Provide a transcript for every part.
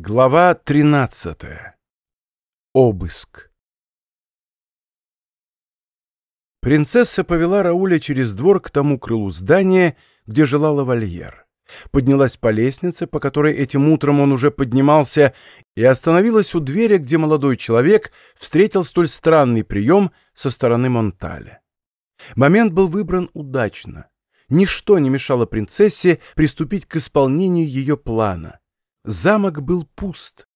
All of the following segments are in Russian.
Глава 13. Обыск. Принцесса повела Рауля через двор к тому крылу здания, где жила лавальер. Поднялась по лестнице, по которой этим утром он уже поднимался, и остановилась у двери, где молодой человек встретил столь странный прием со стороны Монталя. Момент был выбран удачно. Ничто не мешало принцессе приступить к исполнению ее плана — Замок был пуст.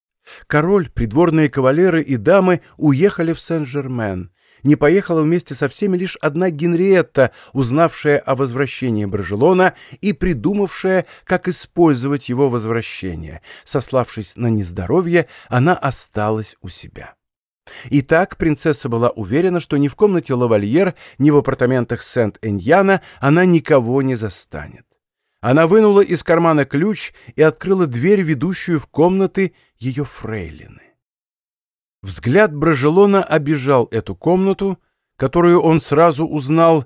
Король, придворные кавалеры и дамы уехали в Сен-Жермен. Не поехала вместе со всеми лишь одна Генриетта, узнавшая о возвращении Брожелона и придумавшая, как использовать его возвращение. Сославшись на нездоровье, она осталась у себя. Итак, принцесса была уверена, что ни в комнате лавальер, ни в апартаментах Сент-Эньяна она никого не застанет. Она вынула из кармана ключ и открыла дверь, ведущую в комнаты ее фрейлины. Взгляд Брожелона обижал эту комнату, которую он сразу узнал,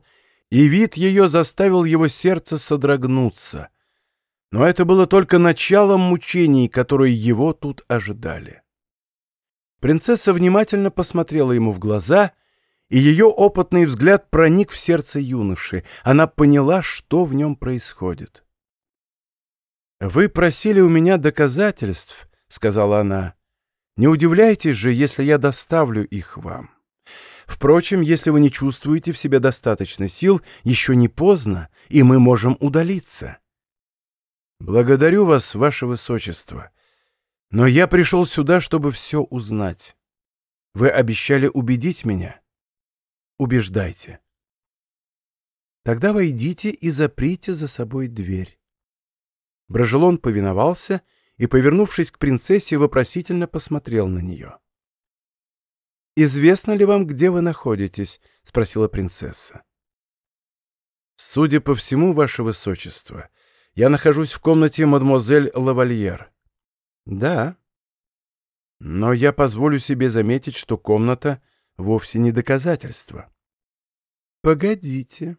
и вид ее заставил его сердце содрогнуться. Но это было только началом мучений, которые его тут ожидали. Принцесса внимательно посмотрела ему в глаза, и ее опытный взгляд проник в сердце юноши. Она поняла, что в нем происходит. «Вы просили у меня доказательств», — сказала она. «Не удивляйтесь же, если я доставлю их вам. Впрочем, если вы не чувствуете в себе достаточно сил, еще не поздно, и мы можем удалиться». «Благодарю вас, ваше высочество. Но я пришел сюда, чтобы все узнать. Вы обещали убедить меня? Убеждайте». «Тогда войдите и заприте за собой дверь». Брожелон повиновался и, повернувшись к принцессе, вопросительно посмотрел на нее. «Известно ли вам, где вы находитесь?» — спросила принцесса. «Судя по всему, ваше высочество, я нахожусь в комнате мадемуазель Лавальер». «Да. Но я позволю себе заметить, что комната вовсе не доказательство». «Погодите».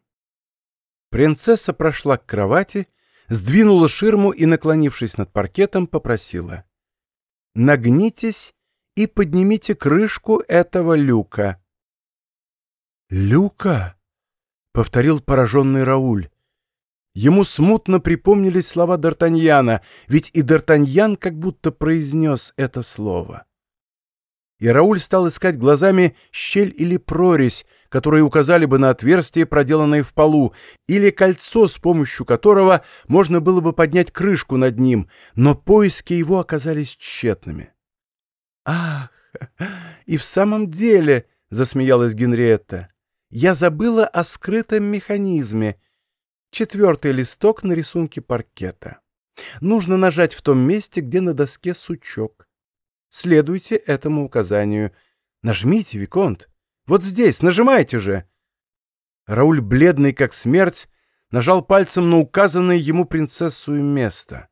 Принцесса прошла к кровати сдвинула ширму и, наклонившись над паркетом, попросила. «Нагнитесь и поднимите крышку этого люка». «Люка?» — повторил пораженный Рауль. Ему смутно припомнились слова Д'Артаньяна, ведь и Д'Артаньян как будто произнес это слово и Рауль стал искать глазами щель или прорезь, которые указали бы на отверстие, проделанное в полу, или кольцо, с помощью которого можно было бы поднять крышку над ним, но поиски его оказались тщетными. «Ах, и в самом деле», — засмеялась Генриетта, — «я забыла о скрытом механизме. Четвертый листок на рисунке паркета. Нужно нажать в том месте, где на доске сучок. Следуйте этому указанию. Нажмите, Виконт. Вот здесь, нажимайте же. Рауль, бледный как смерть, нажал пальцем на указанное ему принцессу место.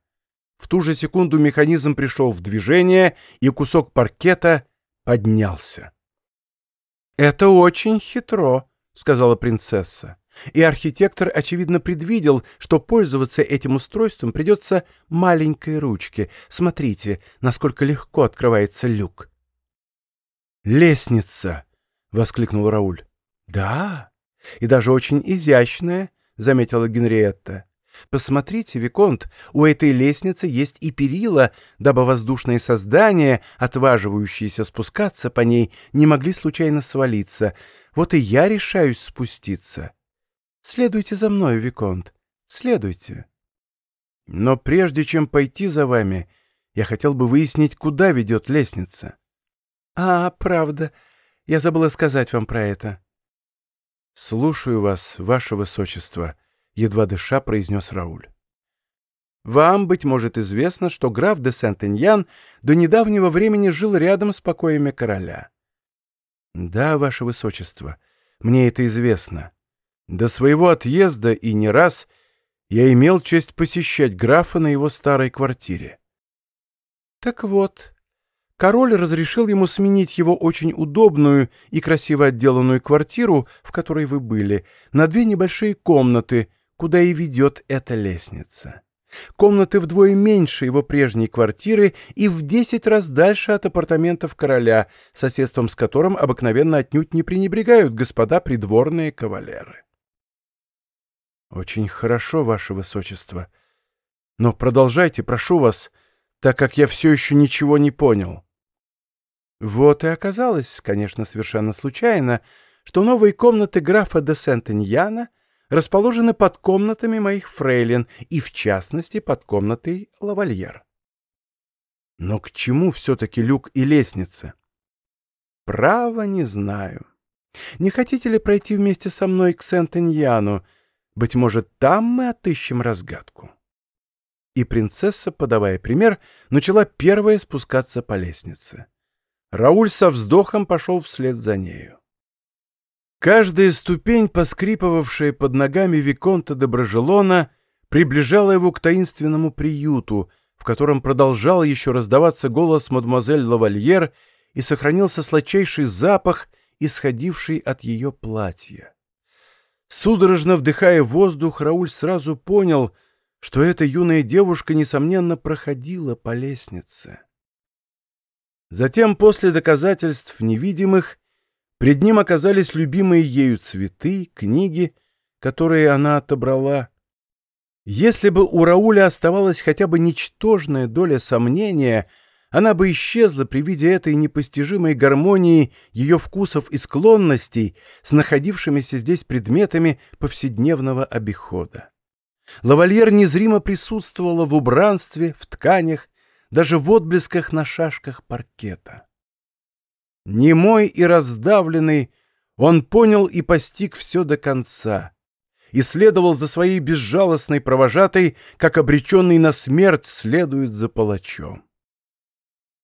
В ту же секунду механизм пришел в движение, и кусок паркета поднялся. «Это очень хитро», — сказала принцесса. И архитектор, очевидно, предвидел, что пользоваться этим устройством придется маленькой ручке. Смотрите, насколько легко открывается люк. «Лестница!» — воскликнул Рауль. «Да, и даже очень изящная», — заметила Генриетта. «Посмотрите, Виконт, у этой лестницы есть и перила, дабы воздушные создания, отваживающиеся спускаться по ней, не могли случайно свалиться. Вот и я решаюсь спуститься». Следуйте за мной, Виконт, следуйте. Но прежде чем пойти за вами, я хотел бы выяснить, куда ведет лестница. А, правда, я забыла сказать вам про это. Слушаю вас, ваше высочество, едва дыша произнес Рауль. Вам, быть может, известно, что граф де Сент-Эньян до недавнего времени жил рядом с покоями короля. Да, ваше высочество, мне это известно. До своего отъезда и не раз я имел честь посещать графа на его старой квартире. Так вот, король разрешил ему сменить его очень удобную и красиво отделанную квартиру, в которой вы были, на две небольшие комнаты, куда и ведет эта лестница. Комнаты вдвое меньше его прежней квартиры и в десять раз дальше от апартаментов короля, соседством с которым обыкновенно отнюдь не пренебрегают господа придворные кавалеры. «Очень хорошо, ваше высочество. Но продолжайте, прошу вас, так как я все еще ничего не понял». Вот и оказалось, конечно, совершенно случайно, что новые комнаты графа де Сент-Иньяна расположены под комнатами моих фрейлин и, в частности, под комнатой лавальер. Но к чему все-таки люк и лестница? Право не знаю. Не хотите ли пройти вместе со мной к Сент-Иньяну? Быть может, там мы отыщем разгадку. И принцесса, подавая пример, начала первая спускаться по лестнице. Рауль со вздохом пошел вслед за нею. Каждая ступень, поскрипывавшая под ногами Виконта Доброжелона, приближала его к таинственному приюту, в котором продолжал еще раздаваться голос мадемуазель Лавальер и сохранился сладчайший запах, исходивший от ее платья. Судорожно вдыхая воздух, Рауль сразу понял, что эта юная девушка, несомненно, проходила по лестнице. Затем, после доказательств невидимых, Пред ним оказались любимые ею цветы, книги, которые она отобрала. Если бы у Рауля оставалась хотя бы ничтожная доля сомнения, она бы исчезла при виде этой непостижимой гармонии ее вкусов и склонностей с находившимися здесь предметами повседневного обихода. Лавальер незримо присутствовала в убранстве, в тканях, даже в отблесках на шашках паркета. Немой и раздавленный, он понял и постиг все до конца и следовал за своей безжалостной провожатой, как обреченный на смерть следует за палачом.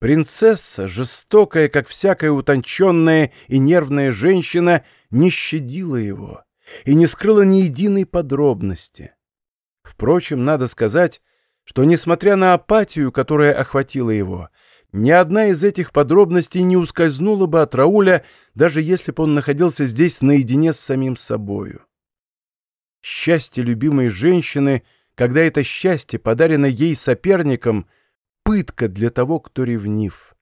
Принцесса, жестокая, как всякая утонченная и нервная женщина, не щадила его и не скрыла ни единой подробности. Впрочем, надо сказать, что, несмотря на апатию, которая охватила его, ни одна из этих подробностей не ускользнула бы от Рауля, даже если бы он находился здесь наедине с самим собою. Счастье любимой женщины, когда это счастье подарено ей соперником, пытка для того, кто ревнив.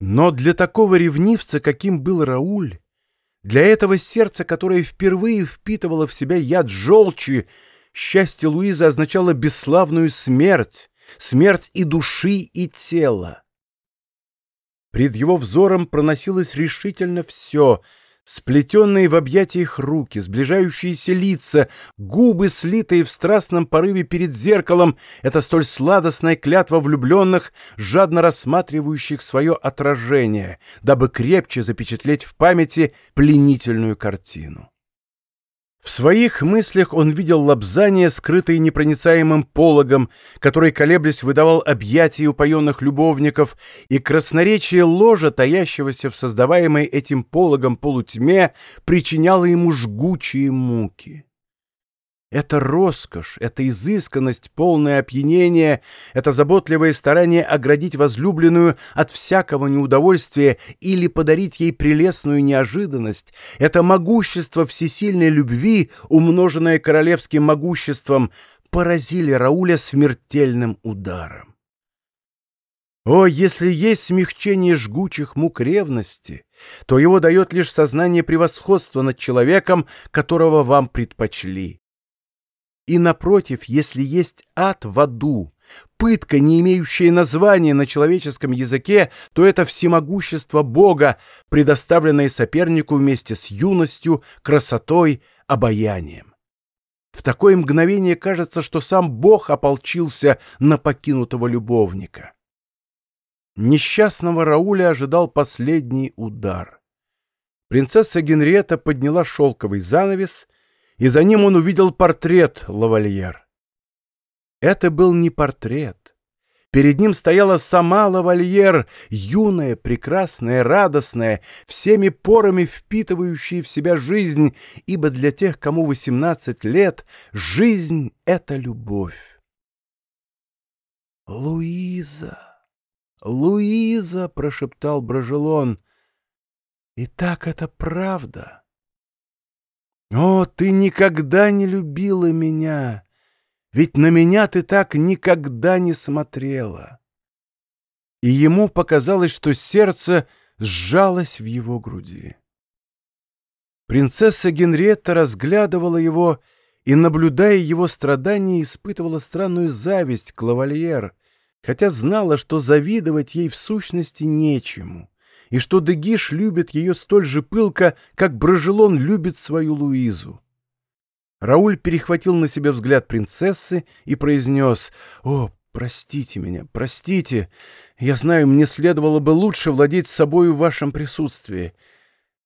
Но для такого ревнивца, каким был Рауль, для этого сердца, которое впервые впитывало в себя яд желчи, счастье Луизы означало бесславную смерть, смерть и души, и тела. Пред его взором проносилось решительно все — сплетенные в объятиях руки, сближающиеся лица, губы, слитые в страстном порыве перед зеркалом — это столь сладостная клятва влюбленных, жадно рассматривающих свое отражение, дабы крепче запечатлеть в памяти пленительную картину. В своих мыслях он видел лобзание, скрытое непроницаемым пологом, который, колеблясь, выдавал объятия упоенных любовников, и красноречие ложа, таящегося в создаваемой этим пологом полутьме, причиняло ему жгучие муки. Это роскошь, это изысканность, полное опьянение, это заботливое старание оградить возлюбленную от всякого неудовольствия или подарить ей прелестную неожиданность, это могущество всесильной любви, умноженное королевским могуществом, поразили Рауля смертельным ударом. О, если есть смягчение жгучих мук ревности, то его дает лишь сознание превосходства над человеком, которого вам предпочли. И напротив, если есть ад в аду, пытка, не имеющая названия на человеческом языке, то это всемогущество Бога, предоставленное сопернику вместе с юностью, красотой, обаянием. В такое мгновение кажется, что сам Бог ополчился на покинутого любовника. Несчастного Рауля ожидал последний удар. Принцесса Генриетта подняла шелковый занавес — и за ним он увидел портрет лавальер. Это был не портрет. Перед ним стояла сама лавальер, юная, прекрасная, радостная, всеми порами впитывающая в себя жизнь, ибо для тех, кому восемнадцать лет, жизнь — это любовь. «Луиза! Луиза!» — прошептал Брожелон. «И так это правда!» «О, ты никогда не любила меня! Ведь на меня ты так никогда не смотрела. И ему показалось, что сердце сжалось в его груди. Принцесса Генриетта разглядывала его и, наблюдая его страдания, испытывала странную зависть к лавальер, хотя знала, что завидовать ей в сущности нечему, и что Дегиш любит ее столь же пылко, как Брожелон любит свою Луизу. Рауль перехватил на себя взгляд принцессы и произнес «О, простите меня, простите! Я знаю, мне следовало бы лучше владеть собою в вашем присутствии.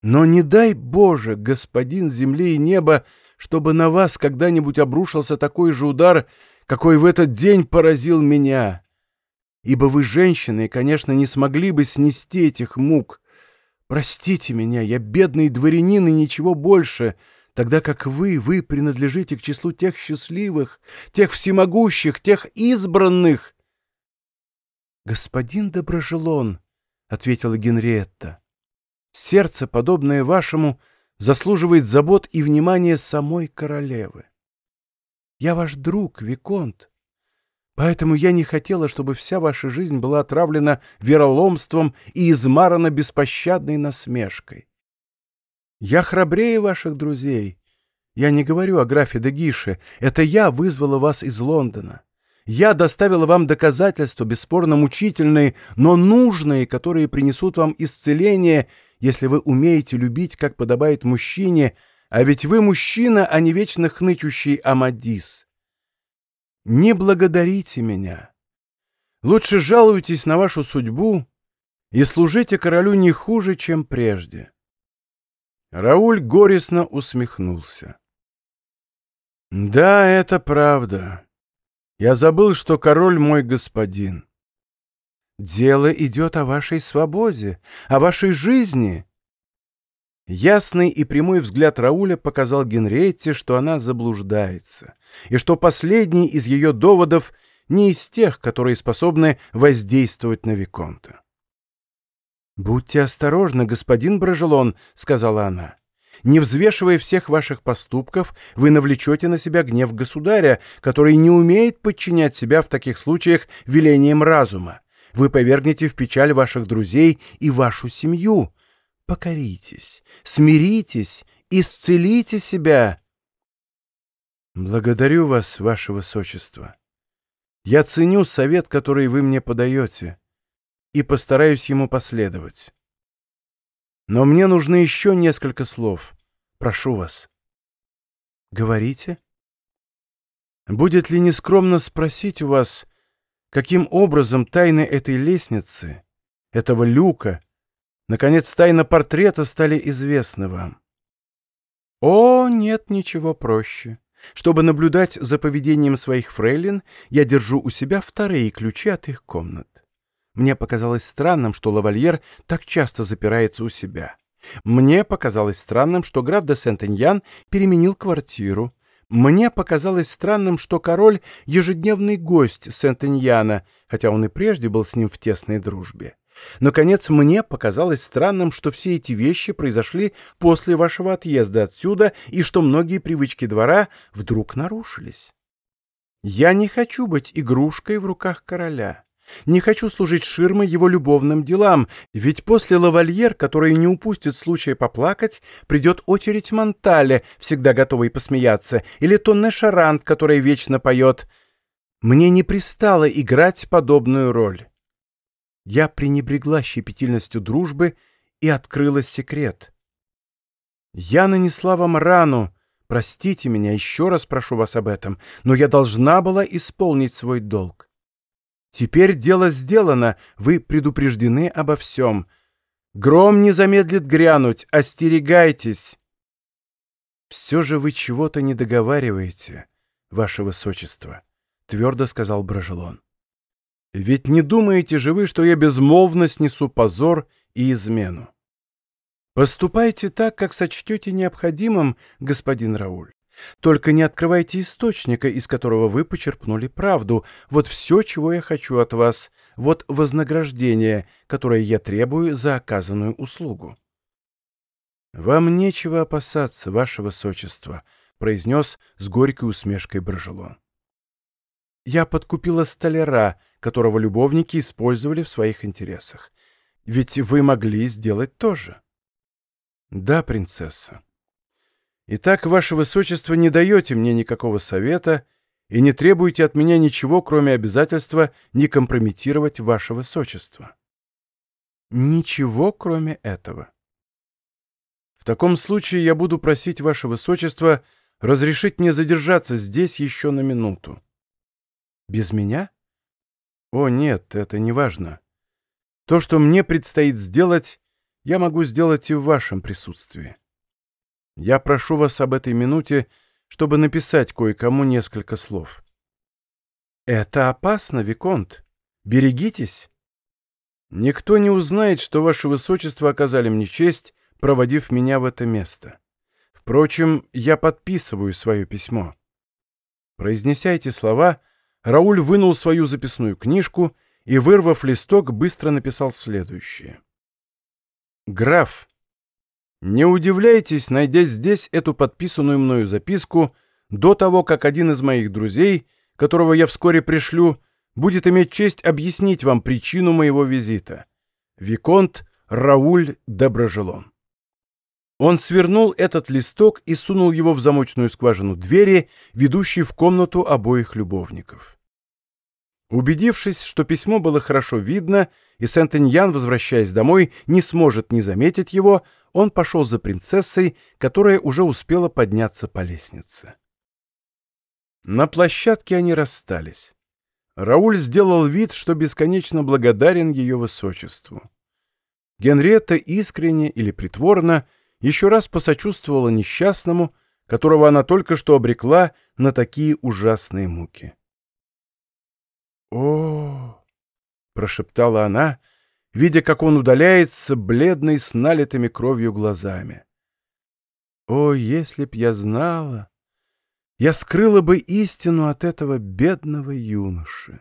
Но не дай Боже, господин земли и неба, чтобы на вас когда-нибудь обрушился такой же удар, какой в этот день поразил меня. Ибо вы, женщины, конечно, не смогли бы снести этих мук. Простите меня, я бедный дворянин и ничего больше, тогда как вы, вы принадлежите к числу тех счастливых, тех всемогущих, тех избранных. «Господин Доброжелон», — ответила Генриетта, — «сердце, подобное вашему, заслуживает забот и внимания самой королевы. Я ваш друг, Виконт, поэтому я не хотела, чтобы вся ваша жизнь была отравлена вероломством и измарана беспощадной насмешкой. Я храбрее ваших друзей. Я не говорю о графе де Гише. Это я вызвала вас из Лондона. Я доставила вам доказательства, бесспорно мучительные, но нужные, которые принесут вам исцеление, если вы умеете любить, как подобает мужчине, а ведь вы мужчина, а не вечно хнычущий Амадис. Не благодарите меня. Лучше жалуйтесь на вашу судьбу и служите королю не хуже, чем прежде. Рауль горестно усмехнулся. «Да, это правда. Я забыл, что король мой господин. Дело идет о вашей свободе, о вашей жизни». Ясный и прямой взгляд Рауля показал Генриетте, что она заблуждается, и что последний из ее доводов не из тех, которые способны воздействовать на Виконта. «Будьте осторожны, господин Брожелон», — сказала она. «Не взвешивая всех ваших поступков, вы навлечете на себя гнев государя, который не умеет подчинять себя в таких случаях велением разума. Вы повергнете в печаль ваших друзей и вашу семью. Покоритесь, смиритесь, исцелите себя». «Благодарю вас, ваше высочество. Я ценю совет, который вы мне подаете» и постараюсь ему последовать. Но мне нужны еще несколько слов. Прошу вас. Говорите. Будет ли нескромно спросить у вас, каким образом тайны этой лестницы, этого люка, наконец, тайна портрета стали известны вам? О, нет ничего проще. Чтобы наблюдать за поведением своих фрейлин, я держу у себя вторые ключи от их комнат. Мне показалось странным, что лавальер так часто запирается у себя. Мне показалось странным, что граф де Сент-Эньян переменил квартиру. Мне показалось странным, что король — ежедневный гость Сент-Эньяна, хотя он и прежде был с ним в тесной дружбе. Наконец, мне показалось странным, что все эти вещи произошли после вашего отъезда отсюда и что многие привычки двора вдруг нарушились. Я не хочу быть игрушкой в руках короля. Не хочу служить ширмой его любовным делам, ведь после лавальер, который не упустит случая поплакать, придет очередь Монтале, всегда готовый посмеяться, или Тонне Шарант, которая вечно поет. Мне не пристало играть подобную роль. Я пренебрегла щепетильностью дружбы и открыла секрет. Я нанесла вам рану, простите меня, еще раз прошу вас об этом, но я должна была исполнить свой долг. Теперь дело сделано, вы предупреждены обо всем. Гром не замедлит грянуть, остерегайтесь. Все же вы чего-то не договариваете, ваше высочество, твердо сказал Брожелон. Ведь не думаете же вы, что я безмолвно снесу позор и измену? Поступайте так, как сочтете необходимым, господин Рауль. Только не открывайте источника, из которого вы почерпнули правду. Вот все, чего я хочу от вас. Вот вознаграждение, которое я требую за оказанную услугу». «Вам нечего опасаться, ваше высочество», — произнес с горькой усмешкой Брожелон. Я подкупила столяра, которого любовники использовали в своих интересах. Ведь вы могли сделать то же. Да, принцесса. Итак, ваше высочество не даете мне никакого совета и не требуете от меня ничего, кроме обязательства не компрометировать ваше высочество. Ничего, кроме этого. В таком случае я буду просить ваше высочество разрешить мне задержаться здесь еще на минуту. Без меня? О, нет, это не важно. То, что мне предстоит сделать, я могу сделать и в вашем присутствии. Я прошу вас об этой минуте, чтобы написать кое-кому несколько слов. Это опасно, Виконт. Берегитесь. Никто не узнает, что ваше высочество оказали мне честь, проводив меня в это место. Впрочем, я подписываю свое письмо. Произнеся эти слова, Рауль вынул свою записную книжку и, вырвав листок, быстро написал следующее. «Граф, не удивляйтесь, найдя здесь эту подписанную мною записку до того, как один из моих друзей, которого я вскоре пришлю, будет иметь честь объяснить вам причину моего визита. Виконт Рауль Доброжелон». Он свернул этот листок и сунул его в замочную скважину двери, ведущей в комнату обоих любовников. Убедившись, что письмо было хорошо видно, и Сент-Эньян, возвращаясь домой, не сможет не заметить его, он пошел за принцессой, которая уже успела подняться по лестнице. На площадке они расстались. Рауль сделал вид, что бесконечно благодарен ее высочеству. Генриетта искренне или притворно — еще раз посочувствовала несчастному, которого она только что обрекла на такие ужасные муки. «О!» — прошептала она, видя, как он удаляется, бледный, с налитыми кровью глазами. «О, если б я знала! Я скрыла бы истину от этого бедного юноши!»